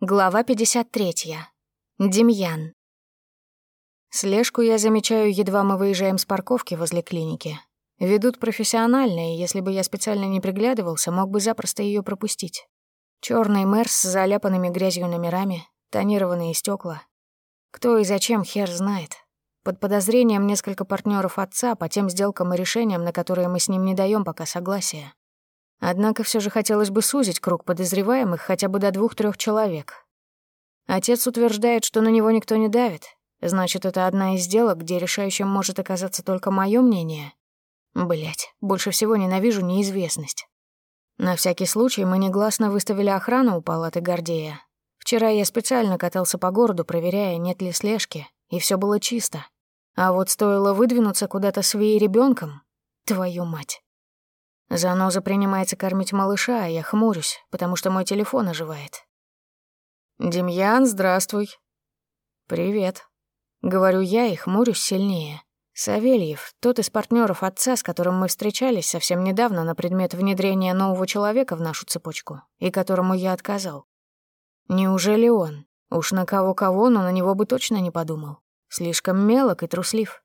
Глава 53. Демьян. Слежку я замечаю, едва мы выезжаем с парковки возле клиники. Ведут профессионально, и если бы я специально не приглядывался, мог бы запросто ее пропустить. Черный Мерс с заляпанными грязью номерами, тонированные стекла. Кто и зачем, хер знает. Под подозрением несколько партнеров отца по тем сделкам и решениям, на которые мы с ним не даем пока согласия. Однако все же хотелось бы сузить круг подозреваемых хотя бы до двух-трех человек. Отец утверждает, что на него никто не давит. Значит, это одна из сделок, где решающим может оказаться только мое мнение. Блять, больше всего ненавижу неизвестность. На всякий случай мы негласно выставили охрану у палаты Гордея. Вчера я специально катался по городу, проверяя, нет ли слежки, и все было чисто. А вот стоило выдвинуться куда-то с Вией ребенком, твою мать. Заноза принимается кормить малыша, а я хмурюсь, потому что мой телефон оживает. «Демьян, здравствуй». «Привет». Говорю я и хмурюсь сильнее. Савельев, тот из партнеров отца, с которым мы встречались совсем недавно на предмет внедрения нового человека в нашу цепочку, и которому я отказал. Неужели он? Уж на кого-кого, но на него бы точно не подумал. Слишком мелок и труслив.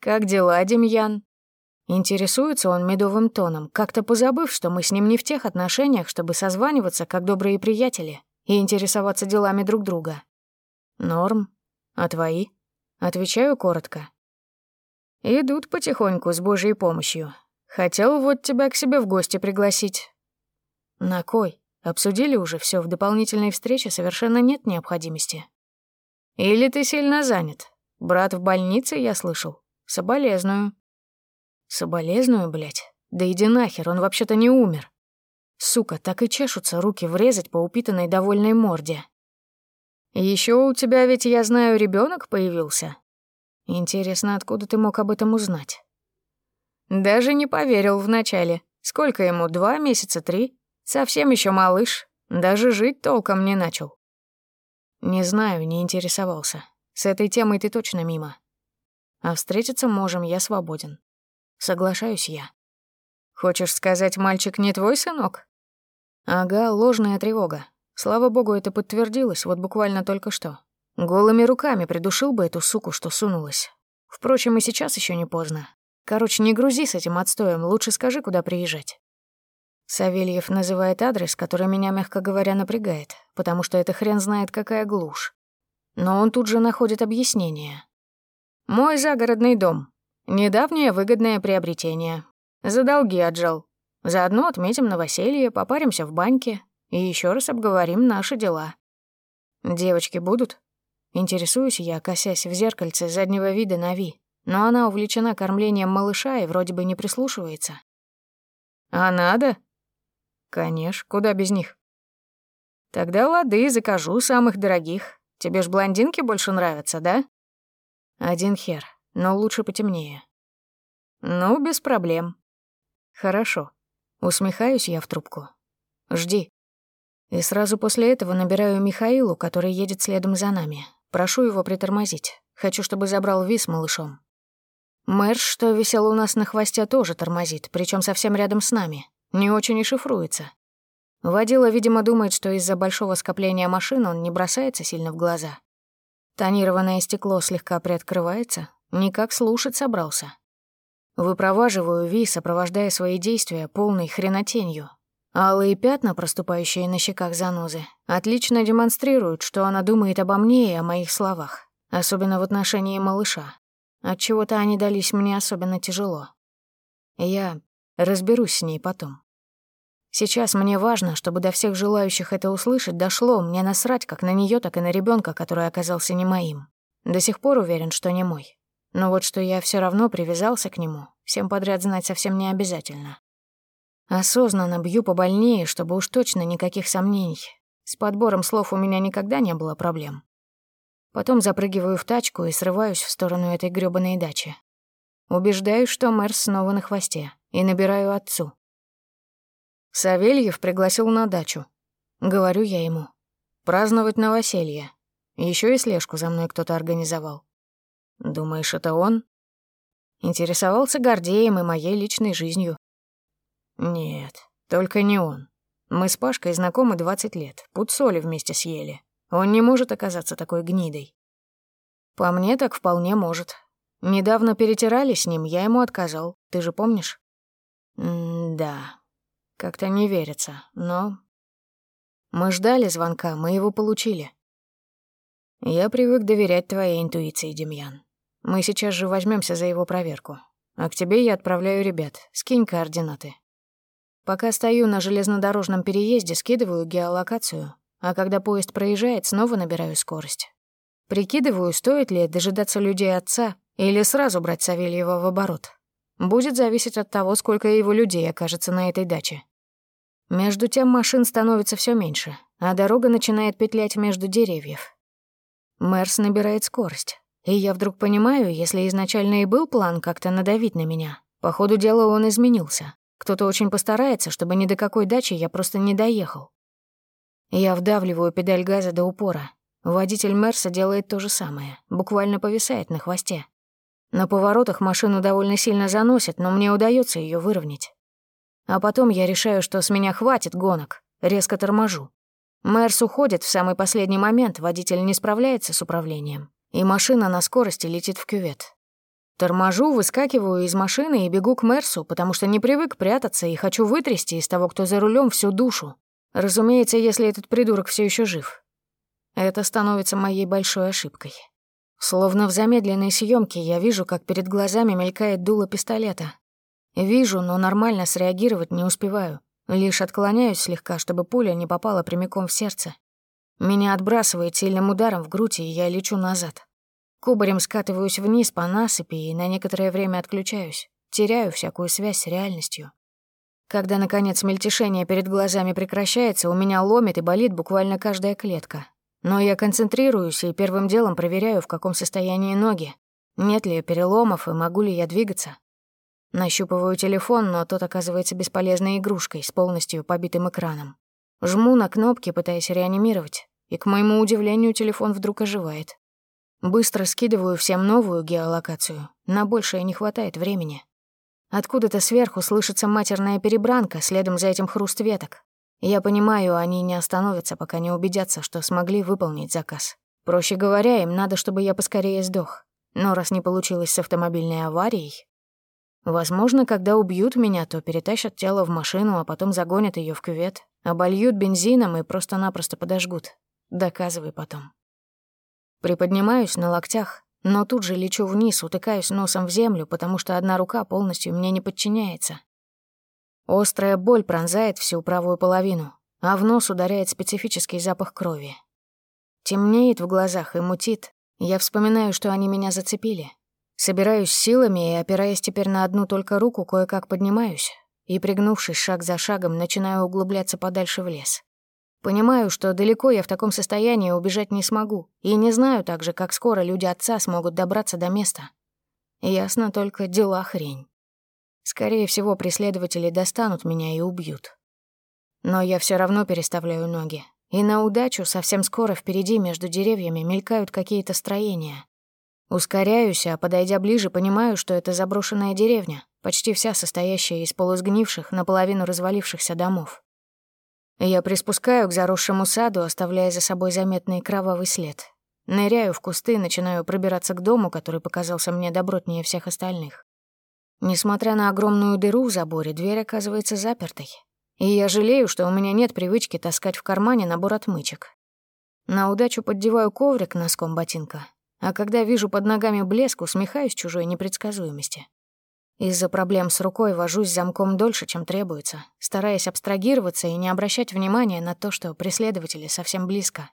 «Как дела, Демьян?» Интересуется он медовым тоном, как-то позабыв, что мы с ним не в тех отношениях, чтобы созваниваться, как добрые приятели, и интересоваться делами друг друга. Норм. А твои? Отвечаю коротко. Идут потихоньку с Божьей помощью. Хотел вот тебя к себе в гости пригласить. На кой? Обсудили уже все в дополнительной встрече совершенно нет необходимости. Или ты сильно занят? Брат в больнице, я слышал. Соболезную. Соболезную, блядь. Да иди нахер, он вообще-то не умер. Сука, так и чешутся руки врезать по упитанной довольной морде. Еще у тебя ведь, я знаю, ребенок появился. Интересно, откуда ты мог об этом узнать? Даже не поверил вначале. Сколько ему, два месяца, три? Совсем еще малыш. Даже жить толком не начал. Не знаю, не интересовался. С этой темой ты точно мимо. А встретиться можем, я свободен. Соглашаюсь я. Хочешь сказать, мальчик не твой сынок? Ага, ложная тревога. Слава богу, это подтвердилось вот буквально только что. Голыми руками придушил бы эту суку, что сунулась. Впрочем, и сейчас еще не поздно. Короче, не грузи с этим отстоем, лучше скажи, куда приезжать. Савельев называет адрес, который меня, мягко говоря, напрягает, потому что это хрен знает какая глушь. Но он тут же находит объяснение. «Мой загородный дом. Недавнее выгодное приобретение. За долги отжал. Заодно отметим новоселье, попаримся в баньке и еще раз обговорим наши дела. Девочки будут? Интересуюсь я, косясь в зеркальце заднего вида на Ви, но она увлечена кормлением малыша и вроде бы не прислушивается. А надо? Конечно, куда без них? Тогда лады, закажу самых дорогих. Тебе ж блондинки больше нравятся, да? Один хер но лучше потемнее. Ну, без проблем. Хорошо. Усмехаюсь я в трубку. Жди. И сразу после этого набираю Михаилу, который едет следом за нами. Прошу его притормозить. Хочу, чтобы забрал виз малышом. Мэрш, что висел у нас на хвосте, тоже тормозит, причем совсем рядом с нами. Не очень и шифруется. Водила, видимо, думает, что из-за большого скопления машин он не бросается сильно в глаза. Тонированное стекло слегка приоткрывается, Никак слушать собрался. Выпроваживаю Ви, сопровождая свои действия полной хренотенью. Алые пятна, проступающие на щеках занозы, отлично демонстрируют, что она думает обо мне и о моих словах, особенно в отношении малыша. Отчего-то они дались мне особенно тяжело. Я разберусь с ней потом. Сейчас мне важно, чтобы до всех желающих это услышать дошло, мне насрать как на нее, так и на ребенка, который оказался не моим. До сих пор уверен, что не мой. Но вот что я все равно привязался к нему, всем подряд знать совсем не обязательно. Осознанно бью побольнее, чтобы уж точно никаких сомнений. С подбором слов у меня никогда не было проблем. Потом запрыгиваю в тачку и срываюсь в сторону этой грёбаной дачи. Убеждаюсь, что мэр снова на хвосте, и набираю отцу. Савельев пригласил на дачу. Говорю я ему. Праздновать новоселье. Еще и слежку за мной кто-то организовал. Думаешь, это он? Интересовался Гордеем и моей личной жизнью. Нет, только не он. Мы с Пашкой знакомы 20 лет, пуд соли вместе съели. Он не может оказаться такой гнидой. По мне так вполне может. Недавно перетирали с ним, я ему отказал, ты же помнишь? М-да, как-то не верится, но... Мы ждали звонка, мы его получили. Я привык доверять твоей интуиции, Демьян. Мы сейчас же возьмемся за его проверку. А к тебе я отправляю ребят. Скинь координаты. Пока стою на железнодорожном переезде, скидываю геолокацию, а когда поезд проезжает, снова набираю скорость. Прикидываю, стоит ли дожидаться людей отца или сразу брать Савельева в оборот. Будет зависеть от того, сколько его людей окажется на этой даче. Между тем машин становится все меньше, а дорога начинает петлять между деревьев. Мерс набирает скорость. И я вдруг понимаю, если изначально и был план как-то надавить на меня, по ходу дела он изменился. Кто-то очень постарается, чтобы ни до какой дачи я просто не доехал. Я вдавливаю педаль газа до упора. Водитель Мерса делает то же самое, буквально повисает на хвосте. На поворотах машину довольно сильно заносит, но мне удается ее выровнять. А потом я решаю, что с меня хватит гонок, резко торможу. Мерс уходит в самый последний момент, водитель не справляется с управлением, и машина на скорости летит в кювет. Торможу, выскакиваю из машины и бегу к Мерсу, потому что не привык прятаться и хочу вытрясти из того, кто за рулем, всю душу. Разумеется, если этот придурок все еще жив. Это становится моей большой ошибкой. Словно в замедленной съемке я вижу, как перед глазами мелькает дуло пистолета. Вижу, но нормально среагировать не успеваю. Лишь отклоняюсь слегка, чтобы пуля не попала прямиком в сердце. Меня отбрасывает сильным ударом в грудь, и я лечу назад. Кубарем скатываюсь вниз по насыпи и на некоторое время отключаюсь. Теряю всякую связь с реальностью. Когда, наконец, мельтешение перед глазами прекращается, у меня ломит и болит буквально каждая клетка. Но я концентрируюсь и первым делом проверяю, в каком состоянии ноги. Нет ли переломов и могу ли я двигаться. Нащупываю телефон, но тот оказывается бесполезной игрушкой с полностью побитым экраном. Жму на кнопки, пытаясь реанимировать, и, к моему удивлению, телефон вдруг оживает. Быстро скидываю всем новую геолокацию, на большее не хватает времени. Откуда-то сверху слышится матерная перебранка, следом за этим хруст веток. Я понимаю, они не остановятся, пока не убедятся, что смогли выполнить заказ. Проще говоря, им надо, чтобы я поскорее сдох. Но раз не получилось с автомобильной аварией, Возможно, когда убьют меня, то перетащат тело в машину, а потом загонят ее в кювет, обольют бензином и просто-напросто подожгут. Доказывай потом. Приподнимаюсь на локтях, но тут же лечу вниз, утыкаюсь носом в землю, потому что одна рука полностью мне не подчиняется. Острая боль пронзает всю правую половину, а в нос ударяет специфический запах крови. Темнеет в глазах и мутит. Я вспоминаю, что они меня зацепили, Собираюсь силами и, опираясь теперь на одну только руку, кое-как поднимаюсь и, пригнувшись шаг за шагом, начинаю углубляться подальше в лес. Понимаю, что далеко я в таком состоянии убежать не смогу, и не знаю также, как скоро люди отца смогут добраться до места. Ясно только, дела хрень. Скорее всего, преследователи достанут меня и убьют. Но я все равно переставляю ноги, и на удачу совсем скоро впереди между деревьями мелькают какие-то строения. Ускоряюсь, а подойдя ближе, понимаю, что это заброшенная деревня, почти вся состоящая из полусгнивших, наполовину развалившихся домов. Я приспускаю к заросшему саду, оставляя за собой заметный кровавый след. Ныряю в кусты, начинаю пробираться к дому, который показался мне добротнее всех остальных. Несмотря на огромную дыру в заборе, дверь оказывается запертой. И я жалею, что у меня нет привычки таскать в кармане набор отмычек. На удачу поддеваю коврик носком ботинка а когда вижу под ногами блеск, усмехаюсь чужой непредсказуемости. Из-за проблем с рукой вожусь замком дольше, чем требуется, стараясь абстрагироваться и не обращать внимания на то, что преследователи совсем близко.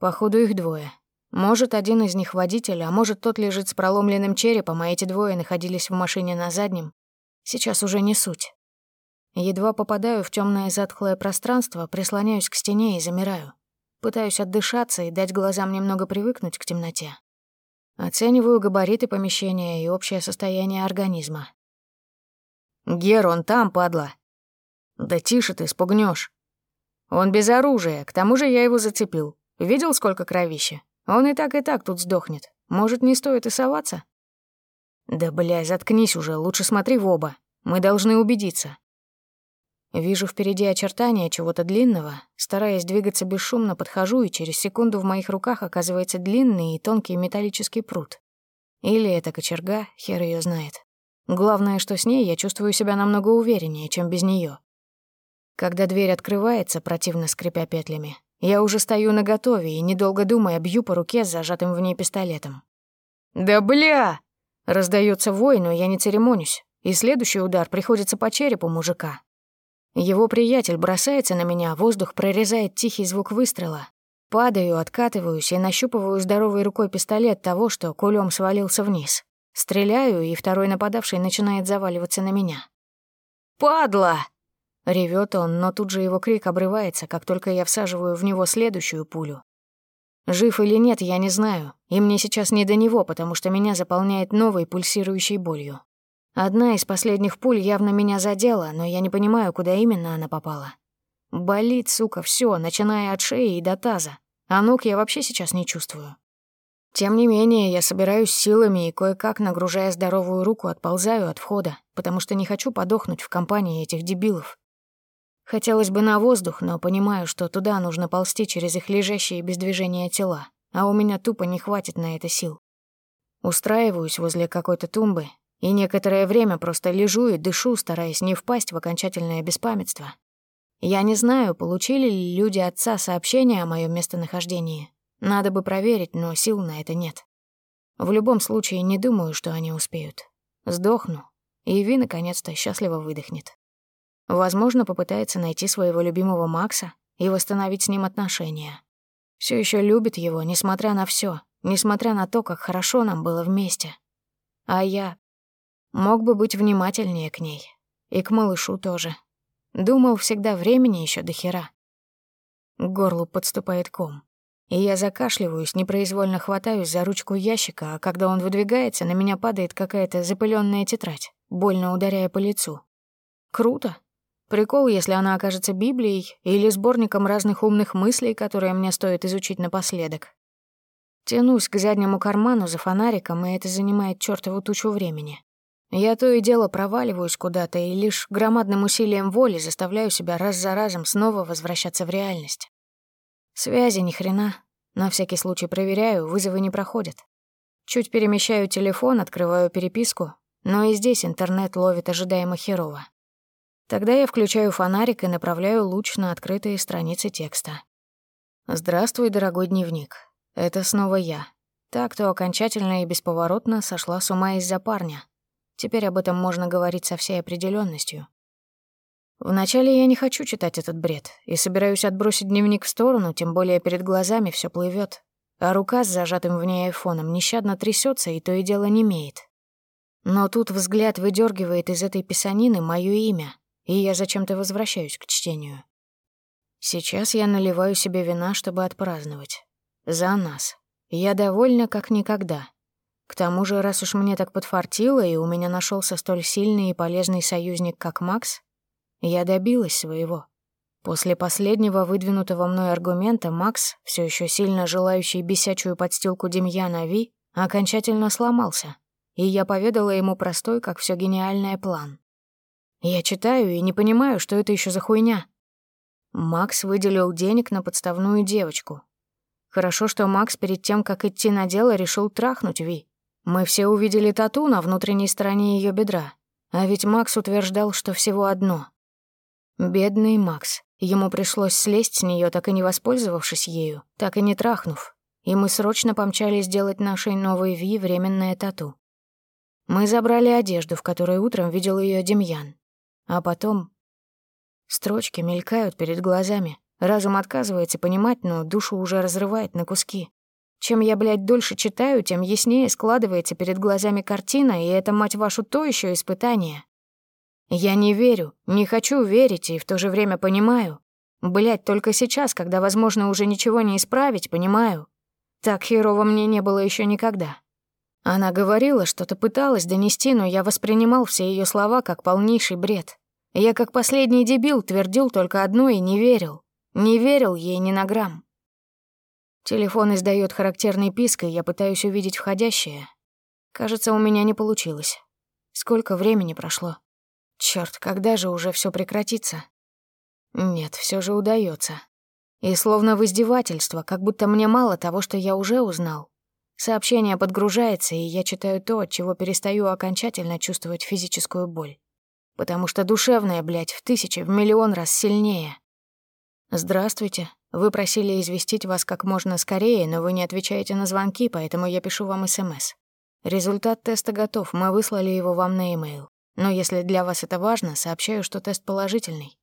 Походу, их двое. Может, один из них водитель, а может, тот лежит с проломленным черепом, а эти двое находились в машине на заднем. Сейчас уже не суть. Едва попадаю в темное затхлое пространство, прислоняюсь к стене и замираю. Пытаюсь отдышаться и дать глазам немного привыкнуть к темноте. Оцениваю габариты помещения и общее состояние организма. «Гер, он там, падла!» «Да тише ты, спугнешь. «Он без оружия, к тому же я его зацепил. Видел, сколько кровища? Он и так и так тут сдохнет. Может, не стоит и соваться?» «Да, бля, заткнись уже, лучше смотри в оба. Мы должны убедиться». Вижу впереди очертания чего-то длинного, стараясь двигаться бесшумно, подхожу, и через секунду в моих руках оказывается длинный и тонкий металлический пруд. Или это кочерга, хер ее знает. Главное, что с ней я чувствую себя намного увереннее, чем без нее. Когда дверь открывается, противно скрипя петлями, я уже стою наготове и, недолго думая, бью по руке с зажатым в ней пистолетом. «Да бля!» Раздается вой, но я не церемонюсь, и следующий удар приходится по черепу мужика. Его приятель бросается на меня, воздух прорезает тихий звук выстрела. Падаю, откатываюсь и нащупываю здоровой рукой пистолет того, что кулем свалился вниз. Стреляю, и второй нападавший начинает заваливаться на меня. «Падла!» Ревет он, но тут же его крик обрывается, как только я всаживаю в него следующую пулю. Жив или нет, я не знаю, и мне сейчас не до него, потому что меня заполняет новой пульсирующей болью. Одна из последних пуль явно меня задела, но я не понимаю, куда именно она попала. Болит, сука, все, начиная от шеи и до таза, а ног я вообще сейчас не чувствую. Тем не менее, я собираюсь силами и кое-как, нагружая здоровую руку, отползаю от входа, потому что не хочу подохнуть в компании этих дебилов. Хотелось бы на воздух, но понимаю, что туда нужно ползти через их лежащие без движения тела, а у меня тупо не хватит на это сил. Устраиваюсь возле какой-то тумбы и некоторое время просто лежу и дышу, стараясь не впасть в окончательное беспамятство. Я не знаю, получили ли люди отца сообщение о моем местонахождении. Надо бы проверить, но сил на это нет. В любом случае, не думаю, что они успеют. Сдохну, и Ви наконец-то счастливо выдохнет. Возможно, попытается найти своего любимого Макса и восстановить с ним отношения. Все еще любит его, несмотря на все, несмотря на то, как хорошо нам было вместе. А я мог бы быть внимательнее к ней. И к малышу тоже. Думал всегда времени еще до хера. К горлу подступает ком. И я закашливаюсь, непроизвольно хватаюсь за ручку ящика, а когда он выдвигается, на меня падает какая-то запыленная тетрадь, больно ударяя по лицу. Круто, Прикол, если она окажется Библией или сборником разных умных мыслей, которые мне стоит изучить напоследок. Тянусь к заднему карману за фонариком, и это занимает чёртову тучу времени. Я то и дело проваливаюсь куда-то, и лишь громадным усилием воли заставляю себя раз за разом снова возвращаться в реальность. Связи ни хрена. На всякий случай проверяю, вызовы не проходят. Чуть перемещаю телефон, открываю переписку, но и здесь интернет ловит ожидаемо херово. Тогда я включаю фонарик и направляю луч на открытые страницы текста. «Здравствуй, дорогой дневник. Это снова я. Та, кто окончательно и бесповоротно сошла с ума из-за парня. Теперь об этом можно говорить со всей определенностью. Вначале я не хочу читать этот бред и собираюсь отбросить дневник в сторону, тем более перед глазами все плывет, а рука с зажатым в ней айфоном нещадно трясется и то и дело немеет. Но тут взгляд выдергивает из этой писанины мое имя, и я зачем-то возвращаюсь к чтению. Сейчас я наливаю себе вина, чтобы отпраздновать. За нас. Я довольна как никогда. К тому же, раз уж мне так подфартило, и у меня нашелся столь сильный и полезный союзник, как Макс, я добилась своего. После последнего выдвинутого мной аргумента Макс, все еще сильно желающий бесячую подстилку Демьяна Ви, окончательно сломался, и я поведала ему простой, как все гениальное план. Я читаю и не понимаю, что это еще за хуйня. Макс выделил денег на подставную девочку. Хорошо, что Макс перед тем, как идти на дело, решил трахнуть Ви. Мы все увидели тату на внутренней стороне ее бедра. А ведь Макс утверждал, что всего одно. Бедный Макс. Ему пришлось слезть с нее, так и не воспользовавшись ею, так и не трахнув. И мы срочно помчались сделать нашей новой Ви временное тату. Мы забрали одежду, в которой утром видел ее Демьян, а потом... Строчки мелькают перед глазами. Разум отказывается понимать, но душу уже разрывает на куски. Чем я, блядь, дольше читаю, тем яснее складывается перед глазами картина, и это, мать вашу, то еще испытание. Я не верю, не хочу верить, и в то же время понимаю. Блядь, только сейчас, когда, возможно, уже ничего не исправить, понимаю. Так херово мне не было еще никогда. Она говорила, что-то пыталась донести, но я воспринимал все ее слова как полнейший бред. Я как последний дебил твердил только одно и не верил. Не верил ей ни на грамм. Телефон издает характерный писк, и я пытаюсь увидеть входящее. Кажется, у меня не получилось. Сколько времени прошло? Черт, когда же уже все прекратится? Нет, все же удается. И словно в издевательство, как будто мне мало того, что я уже узнал. Сообщение подгружается, и я читаю то, от чего перестаю окончательно чувствовать физическую боль. Потому что душевная, блядь, в тысячи, в миллион раз сильнее. «Здравствуйте. Вы просили известить вас как можно скорее, но вы не отвечаете на звонки, поэтому я пишу вам СМС. Результат теста готов, мы выслали его вам на e-mail. Но если для вас это важно, сообщаю, что тест положительный.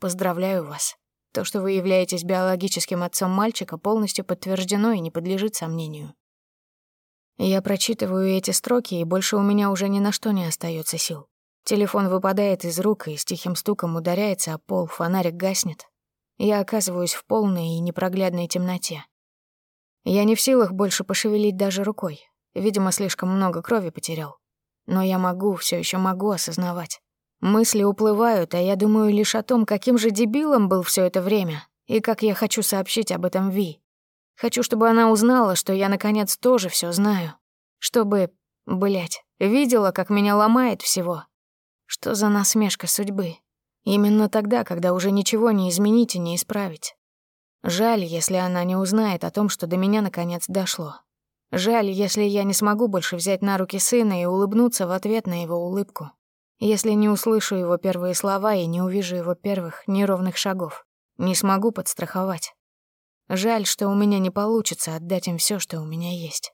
Поздравляю вас. То, что вы являетесь биологическим отцом мальчика, полностью подтверждено и не подлежит сомнению. Я прочитываю эти строки, и больше у меня уже ни на что не остается сил. Телефон выпадает из рук и с тихим стуком ударяется о пол, фонарик гаснет. Я оказываюсь в полной и непроглядной темноте. Я не в силах больше пошевелить даже рукой. Видимо, слишком много крови потерял. Но я могу, все еще могу осознавать. Мысли уплывают, а я думаю лишь о том, каким же дебилом был все это время, и как я хочу сообщить об этом Ви. Хочу, чтобы она узнала, что я, наконец, тоже все знаю. Чтобы, блядь, видела, как меня ломает всего. Что за насмешка судьбы? Именно тогда, когда уже ничего не изменить и не исправить. Жаль, если она не узнает о том, что до меня наконец дошло. Жаль, если я не смогу больше взять на руки сына и улыбнуться в ответ на его улыбку. Если не услышу его первые слова и не увижу его первых неровных шагов. Не смогу подстраховать. Жаль, что у меня не получится отдать им все, что у меня есть.